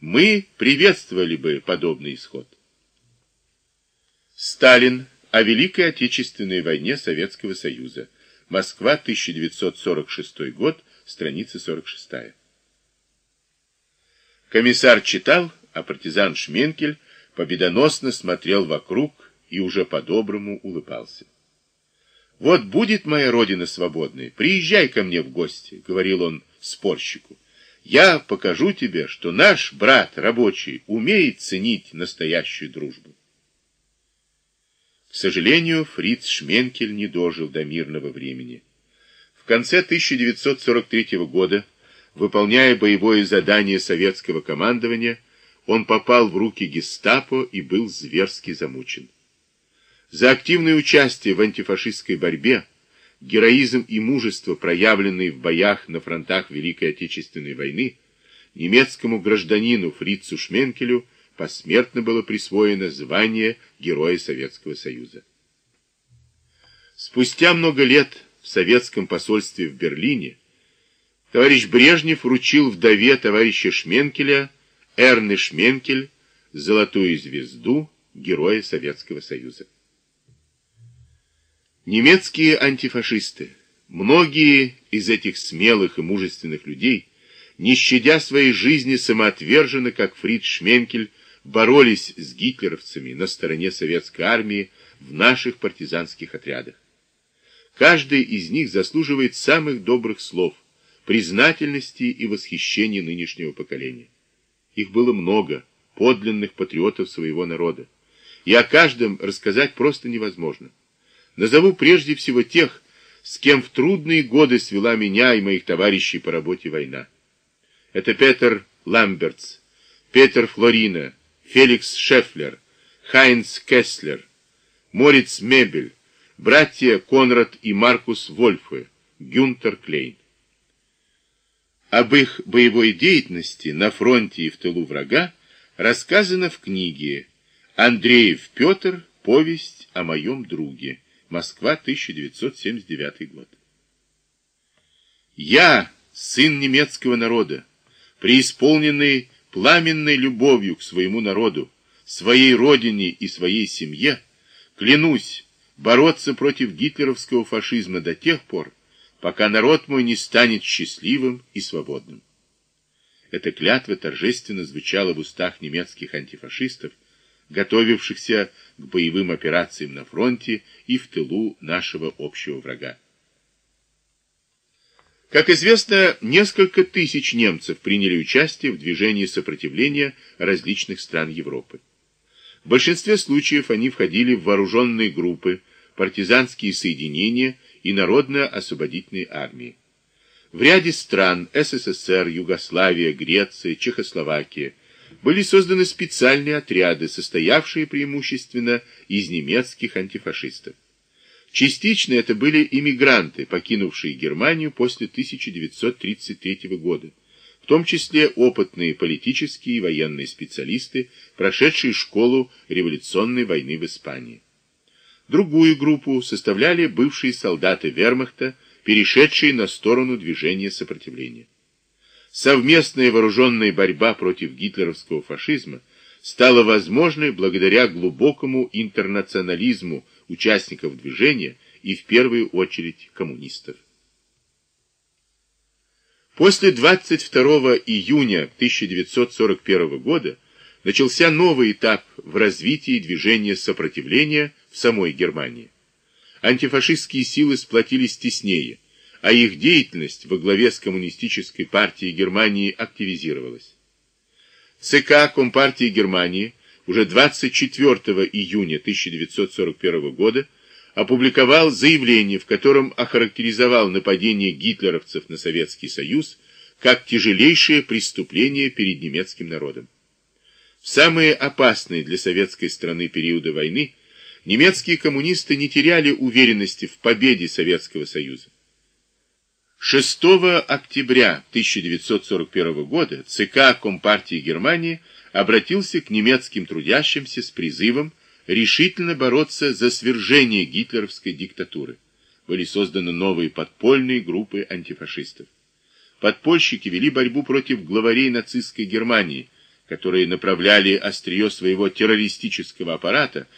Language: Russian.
мы приветствовали бы подобный исход. Сталин о Великой Отечественной войне Советского Союза. Москва, 1946 год, страница 46. Комиссар читал, а партизан Шменкель победоносно смотрел вокруг и уже по-доброму улыбался. «Вот будет моя родина свободной, приезжай ко мне в гости», — говорил он спорщику. «Я покажу тебе, что наш брат рабочий умеет ценить настоящую дружбу». К сожалению, Фриц Шменкель не дожил до мирного времени. В конце 1943 года, выполняя боевое задание советского командования, он попал в руки гестапо и был зверски замучен. За активное участие в антифашистской борьбе, героизм и мужество, проявленные в боях на фронтах Великой Отечественной войны, немецкому гражданину Фрицу Шменкелю посмертно было присвоено звание Героя Советского Союза. Спустя много лет в советском посольстве в Берлине товарищ Брежнев вручил вдове товарища Шменкеля Эрны Шменкель золотую звезду Героя Советского Союза. Немецкие антифашисты, многие из этих смелых и мужественных людей, не щадя своей жизни самоотверженно, как Фрид Шменкель, боролись с гитлеровцами на стороне советской армии в наших партизанских отрядах. Каждый из них заслуживает самых добрых слов, признательности и восхищения нынешнего поколения. Их было много, подлинных патриотов своего народа. И о каждом рассказать просто невозможно. Назову прежде всего тех, с кем в трудные годы свела меня и моих товарищей по работе война. Это Петер Ламбертс, Петер Флорина, Феликс Шефлер, Хайнц Кесслер, Мориц Мебель, братья Конрад и Маркус Вольфы, Гюнтер Клейн. Об их боевой деятельности на фронте и в тылу врага рассказано в книге Андреев Петр «Повесть о моем друге». Москва, 1979 год. Я, сын немецкого народа, преисполненный пламенной любовью к своему народу, своей родине и своей семье, клянусь бороться против гитлеровского фашизма до тех пор, пока народ мой не станет счастливым и свободным. Эта клятва торжественно звучала в устах немецких антифашистов, готовившихся к боевым операциям на фронте и в тылу нашего общего врага. Как известно, несколько тысяч немцев приняли участие в движении сопротивления различных стран Европы. В большинстве случаев они входили в вооруженные группы, партизанские соединения и народно-освободительные армии. В ряде стран СССР, Югославия, Греция, Чехословакия были созданы специальные отряды, состоявшие преимущественно из немецких антифашистов. Частично это были иммигранты, покинувшие Германию после 1933 года, в том числе опытные политические и военные специалисты, прошедшие школу революционной войны в Испании. Другую группу составляли бывшие солдаты вермахта, перешедшие на сторону движения сопротивления. Совместная вооруженная борьба против гитлеровского фашизма стала возможной благодаря глубокому интернационализму участников движения и в первую очередь коммунистов. После 22 июня 1941 года начался новый этап в развитии движения сопротивления в самой Германии. Антифашистские силы сплотились теснее, а их деятельность во главе с Коммунистической партией Германии активизировалась. ЦК Компартии Германии уже 24 июня 1941 года опубликовал заявление, в котором охарактеризовал нападение гитлеровцев на Советский Союз как тяжелейшее преступление перед немецким народом. В самые опасные для советской страны периоды войны – немецкие коммунисты не теряли уверенности в победе Советского Союза. 6 октября 1941 года ЦК Компартии Германии обратился к немецким трудящимся с призывом решительно бороться за свержение гитлеровской диктатуры. Были созданы новые подпольные группы антифашистов. Подпольщики вели борьбу против главарей нацистской Германии, которые направляли острие своего террористического аппарата